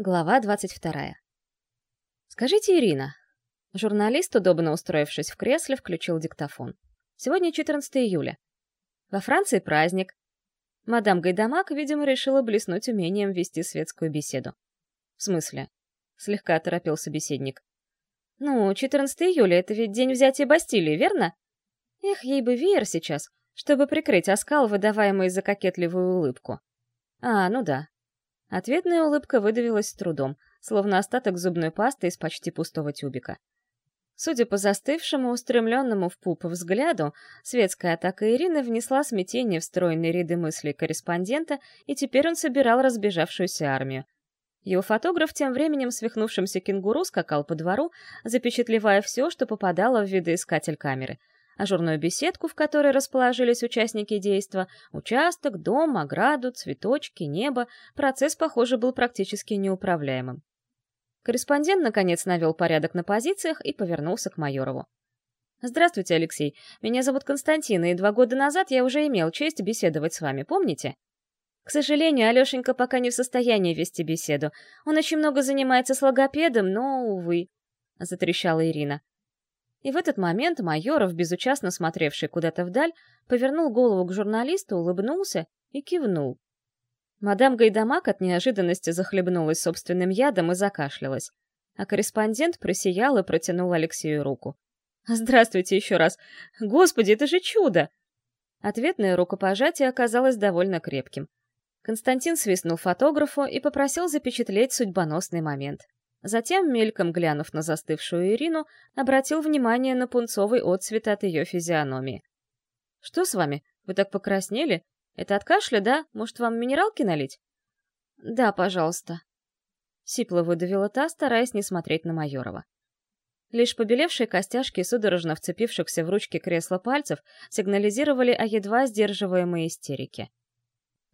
Глава 22. «Скажите, Ирина...» Журналист, удобно устроившись в кресле, включил диктофон. «Сегодня 14 июля. Во Франции праздник. Мадам Гайдамак, видимо, решила блеснуть умением вести светскую беседу. «В смысле?» — слегка оторопил собеседник. «Ну, 14 июля — это ведь день взятия Бастилии, верно? Эх, ей бы веер сейчас, чтобы прикрыть оскал, выдаваемый за кокетливую улыбку. А, ну да, Ответная улыбка выдавилась с трудом, словно остаток зубной пасты из почти пустого тюбика. Судя по застывшему, устремленному в пуп взгляду, светская атака Ирины внесла смятение в стройные ряды мыслей корреспондента, и теперь он собирал разбежавшуюся армию. Его фотограф тем временем свихнувшимся кенгуру скакал по двору, запечатлевая все, что попадало в видоискатель камеры — ажурную беседку, в которой расположились участники действа, участок, дом, ограду, цветочки, небо, процесс, похоже, был практически неуправляемым. Корреспондент, наконец, навел порядок на позициях и повернулся к Майорову. «Здравствуйте, Алексей. Меня зовут Константин, и два года назад я уже имел честь беседовать с вами, помните?» К сожалению, Алешенька пока не в состоянии вести беседу. Он очень много занимается с логопедом, но, увы, — затрещала Ирина. И в этот момент Майоров, безучастно смотревший куда-то вдаль, повернул голову к журналисту, улыбнулся и кивнул. Мадам Гайдамак от неожиданности захлебнулась собственным ядом и закашлялась. А корреспондент просиял и протянул Алексею руку. «Здравствуйте еще раз! Господи, это же чудо!» Ответное рукопожатие оказалось довольно крепким. Константин свистнул фотографу и попросил запечатлеть судьбоносный момент. Затем, мельком глянув на застывшую Ирину, обратил внимание на пунцовый отцвет от ее физиономии. «Что с вами? Вы так покраснели? Это от кашля, да? Может, вам минералки налить?» «Да, пожалуйста». Сипло выдавила та, стараясь не смотреть на Майорова. Лишь побелевшие костяшки судорожно вцепившихся в ручки кресла пальцев сигнализировали о едва сдерживаемой истерике.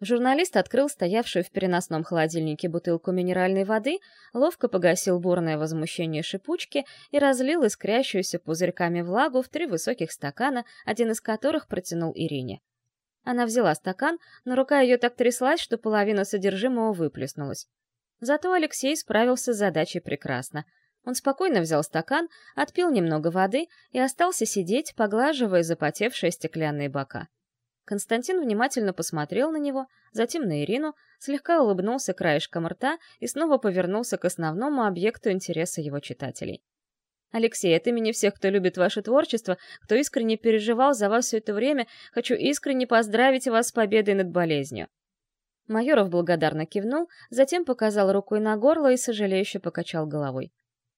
Журналист открыл стоявшую в переносном холодильнике бутылку минеральной воды, ловко погасил бурное возмущение шипучки и разлил искрящуюся пузырьками влагу в три высоких стакана, один из которых протянул Ирине. Она взяла стакан, но рука ее так тряслась, что половина содержимого выплеснулась. Зато Алексей справился с задачей прекрасно. Он спокойно взял стакан, отпил немного воды и остался сидеть, поглаживая запотевшие стеклянные бока. Константин внимательно посмотрел на него, затем на Ирину, слегка улыбнулся краешком рта и снова повернулся к основному объекту интереса его читателей. «Алексей, от имени всех, кто любит ваше творчество, кто искренне переживал за вас все это время, хочу искренне поздравить вас с победой над болезнью». Майоров благодарно кивнул, затем показал рукой на горло и сожалеюще покачал головой.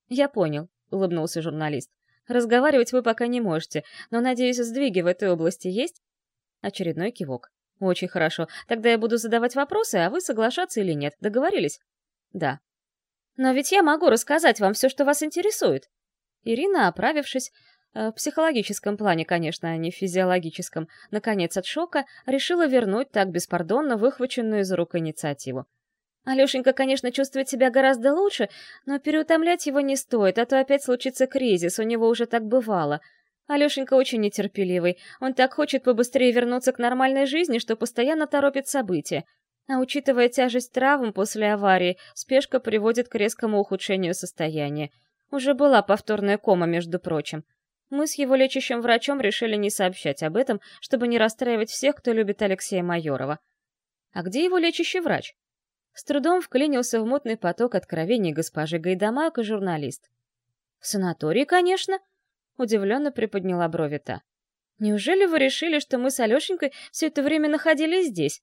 «Я понял», — улыбнулся журналист. «Разговаривать вы пока не можете, но, надеюсь, сдвиги в этой области есть? Очередной кивок. Очень хорошо. Тогда я буду задавать вопросы, а вы соглашаться или нет. Договорились? Да. Но ведь я могу рассказать вам все, что вас интересует. Ирина, оправившись, э, в психологическом плане, конечно, а не в физиологическом, наконец от шока, решила вернуть так беспардонно выхваченную из рук инициативу. Алешенька, конечно, чувствует себя гораздо лучше, но переутомлять его не стоит, а то опять случится кризис, у него уже так бывало — Алешенька очень нетерпеливый. Он так хочет побыстрее вернуться к нормальной жизни, что постоянно торопит события. А учитывая тяжесть травм после аварии, спешка приводит к резкому ухудшению состояния. Уже была повторная кома, между прочим. Мы с его лечащим врачом решили не сообщать об этом, чтобы не расстраивать всех, кто любит Алексея Майорова. А где его лечащий врач? С трудом вклинился в мутный поток откровений госпожи Гайдамак и журналист. В санатории, конечно, Удивленно приподняла брови та. «Неужели вы решили, что мы с Алешенькой все это время находились здесь?»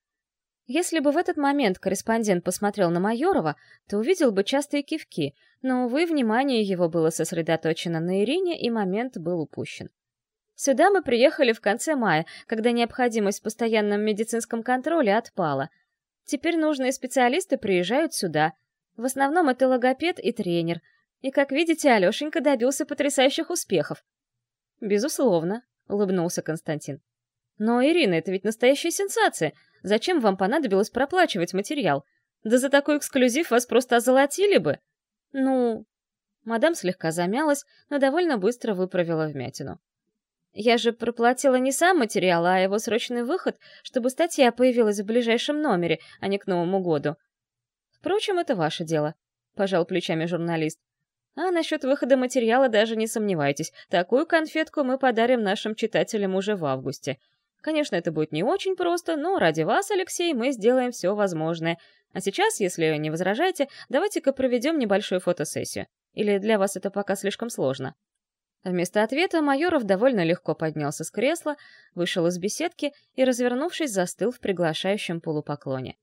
Если бы в этот момент корреспондент посмотрел на Майорова, то увидел бы частые кивки, но, увы, внимание его было сосредоточено на Ирине, и момент был упущен. Сюда мы приехали в конце мая, когда необходимость в постоянном медицинском контроле отпала. Теперь нужные специалисты приезжают сюда. В основном это логопед и тренер, и, как видите, Алешенька добился потрясающих успехов. Безусловно, улыбнулся Константин. Но, Ирина, это ведь настоящая сенсация. Зачем вам понадобилось проплачивать материал? Да за такой эксклюзив вас просто озолотили бы. Ну, мадам слегка замялась, но довольно быстро выправила вмятину. Я же проплатила не сам материал, а его срочный выход, чтобы статья появилась в ближайшем номере, а не к Новому году. Впрочем, это ваше дело. — пожал плечами журналист. «А насчет выхода материала даже не сомневайтесь. Такую конфетку мы подарим нашим читателям уже в августе. Конечно, это будет не очень просто, но ради вас, Алексей, мы сделаем все возможное. А сейчас, если не возражаете, давайте-ка проведем небольшую фотосессию. Или для вас это пока слишком сложно?» Вместо ответа Майоров довольно легко поднялся с кресла, вышел из беседки и, развернувшись, застыл в приглашающем полупоклоне.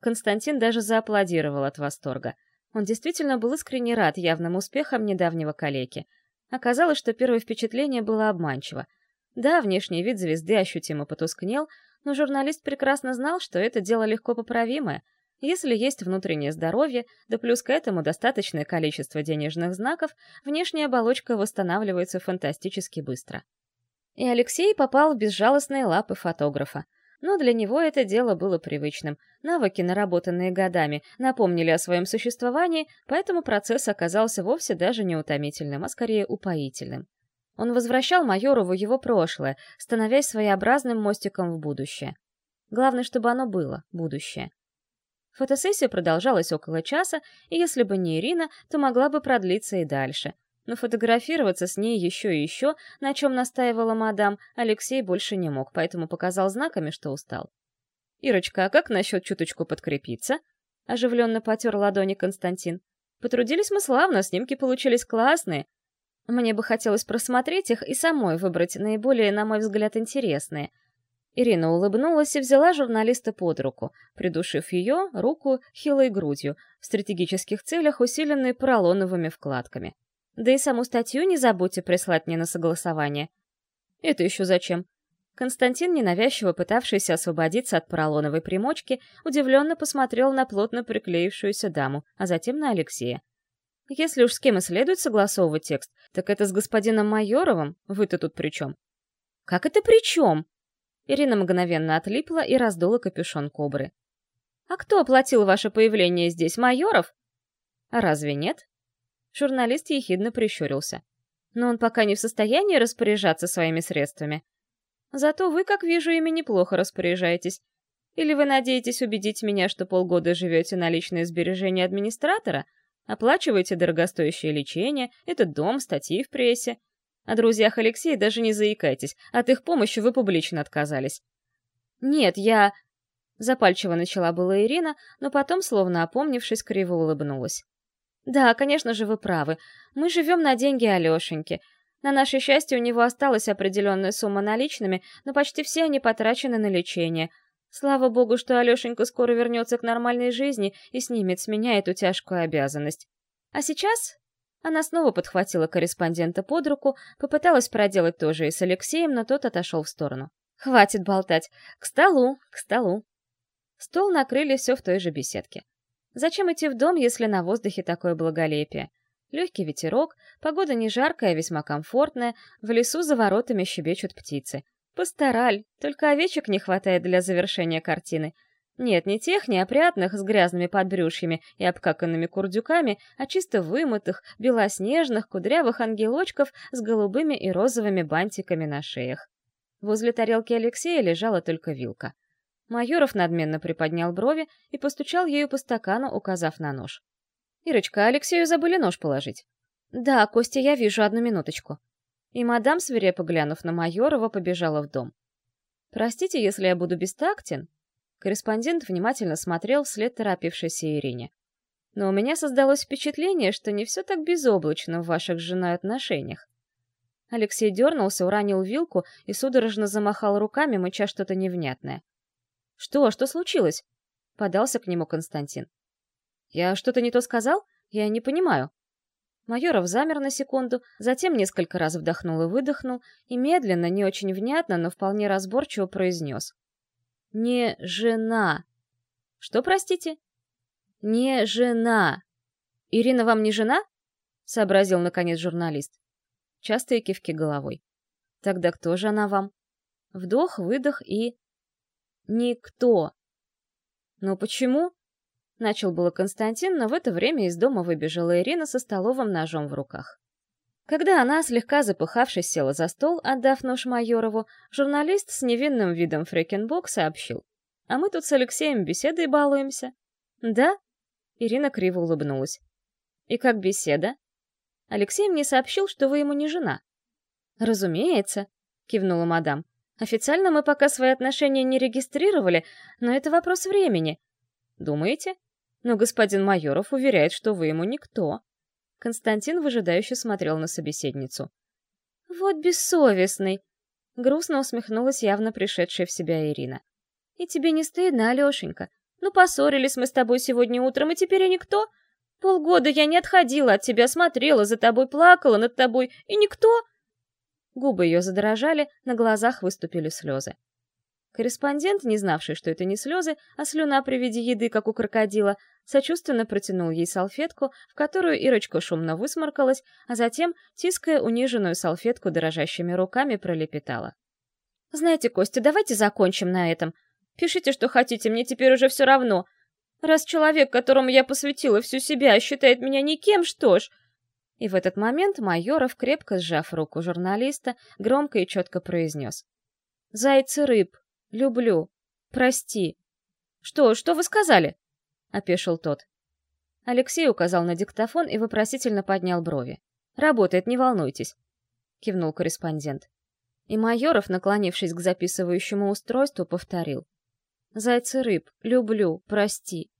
Константин даже зааплодировал от восторга. Он действительно был искренне рад явным успехам недавнего калеки. Оказалось, что первое впечатление было обманчиво. Да, внешний вид звезды ощутимо потускнел, но журналист прекрасно знал, что это дело легко поправимое — если есть внутреннее здоровье, да плюс к этому достаточное количество денежных знаков, внешняя оболочка восстанавливается фантастически быстро. И Алексей попал в безжалостные лапы фотографа. Но для него это дело было привычным. Навыки, наработанные годами, напомнили о своем существовании, поэтому процесс оказался вовсе даже не утомительным, а скорее упоительным. Он возвращал Майорову его прошлое, становясь своеобразным мостиком в будущее. Главное, чтобы оно было, будущее. Фотосессия продолжалась около часа, и если бы не Ирина, то могла бы продлиться и дальше. Но фотографироваться с ней еще и еще, на чем настаивала мадам, Алексей больше не мог, поэтому показал знаками, что устал. «Ирочка, а как насчет чуточку подкрепиться?» — оживленно потер ладони Константин. «Потрудились мы славно, снимки получились классные. Мне бы хотелось просмотреть их и самой выбрать наиболее, на мой взгляд, интересные — Ирина улыбнулась и взяла журналиста под руку, придушив ее, руку, хилой грудью, в стратегических целях, усиленной поролоновыми вкладками. Да и саму статью не забудьте прислать мне на согласование. Это еще зачем? Константин, ненавязчиво пытавшийся освободиться от поролоновой примочки, удивленно посмотрел на плотно приклеившуюся даму, а затем на Алексея. Если уж с кем и следует согласовывать текст, так это с господином Майоровым, вы-то тут при чем? Как это при чем? Ирина мгновенно отлипла и раздула капюшон кобры. «А кто оплатил ваше появление здесь, Майоров?» «А разве нет?» Журналист ехидно прищурился. «Но он пока не в состоянии распоряжаться своими средствами. Зато вы, как вижу, ими неплохо распоряжаетесь. Или вы надеетесь убедить меня, что полгода живете на личные сбережения администратора, оплачиваете дорогостоящее лечение, этот дом, статьи в прессе, о друзьях Алексея даже не заикайтесь, от их помощи вы публично отказались. Нет, я... Запальчиво начала была Ирина, но потом, словно опомнившись, криво улыбнулась. «Да, конечно же, вы правы. Мы живем на деньги Алешеньки. На наше счастье, у него осталась определенная сумма наличными, но почти все они потрачены на лечение. Слава богу, что Алешенька скоро вернется к нормальной жизни и снимет с меня эту тяжкую обязанность. А сейчас она снова подхватила корреспондента под руку, попыталась проделать то же и с Алексеем, но тот отошел в сторону. «Хватит болтать! К столу! К столу!» Стол накрыли все в той же беседке. Зачем идти в дом, если на воздухе такое благолепие? Легкий ветерок, погода не жаркая, весьма комфортная, в лесу за воротами щебечут птицы. Постараль, только овечек не хватает для завершения картины — нет, не тех неопрятных с грязными подбрюшьями и обкаканными курдюками, а чисто вымытых, белоснежных, кудрявых ангелочков с голубыми и розовыми бантиками на шеях. Возле тарелки Алексея лежала только вилка. Майоров надменно приподнял брови и постучал ею по стакану, указав на нож. «Ирочка, Алексею забыли нож положить?» «Да, Костя, я вижу, одну минуточку». И мадам, свирепо глянув на Майорова, побежала в дом. «Простите, если я буду бестактен», Корреспондент внимательно смотрел вслед торопившейся Ирине. «Но у меня создалось впечатление, что не все так безоблачно в ваших с женой отношениях». Алексей дернулся, уронил вилку и судорожно замахал руками, мыча что-то невнятное. «Что? Что случилось?» — подался к нему Константин. «Я что-то не то сказал? Я не понимаю». Майоров замер на секунду, затем несколько раз вдохнул и выдохнул, и медленно, не очень внятно, но вполне разборчиво произнес — не жена. Что, простите? Не жена. Ирина вам не жена? Сообразил, наконец, журналист. Частые кивки головой. Тогда кто же она вам? Вдох, выдох и... Никто. Ну почему? Начал было Константин, но в это время из дома выбежала Ирина со столовым ножом в руках. Когда она, слегка запыхавшись, села за стол, отдав нож Майорову, журналист с невинным видом Фрекенбок сообщил. «А мы тут с Алексеем беседой балуемся». «Да?» Ирина криво улыбнулась. И как беседа? Алексей мне сообщил, что вы ему не жена. Разумеется, кивнула мадам. Официально мы пока свои отношения не регистрировали, но это вопрос времени. Думаете? Но господин Майоров уверяет, что вы ему никто. Константин выжидающе смотрел на собеседницу. Вот бессовестный, грустно усмехнулась явно пришедшая в себя Ирина. И тебе не стыдно, Алешенька? Ну, поссорились мы с тобой сегодня утром, и теперь я никто? Полгода я не отходила от тебя, смотрела за тобой, плакала над тобой, и никто? Губы ее задрожали, на глазах выступили слезы. Корреспондент, не знавший, что это не слезы, а слюна при виде еды, как у крокодила, сочувственно протянул ей салфетку, в которую Ирочка шумно высморкалась, а затем, тиская униженную салфетку дрожащими руками, пролепетала. «Знаете, Костя, давайте закончим на этом. Пишите, что хотите, мне теперь уже все равно. Раз человек, которому я посвятила всю себя, считает меня никем, что ж...» И в этот момент Майоров, крепко сжав руку журналиста, громко и четко произнес. «Зайцы рыб, люблю, прости». «Что, что вы сказали?» — опешил тот. Алексей указал на диктофон и вопросительно поднял брови. «Работает, не волнуйтесь», — кивнул корреспондент. И Майоров, наклонившись к записывающему устройству, повторил. «Зайцы рыб, люблю, прости».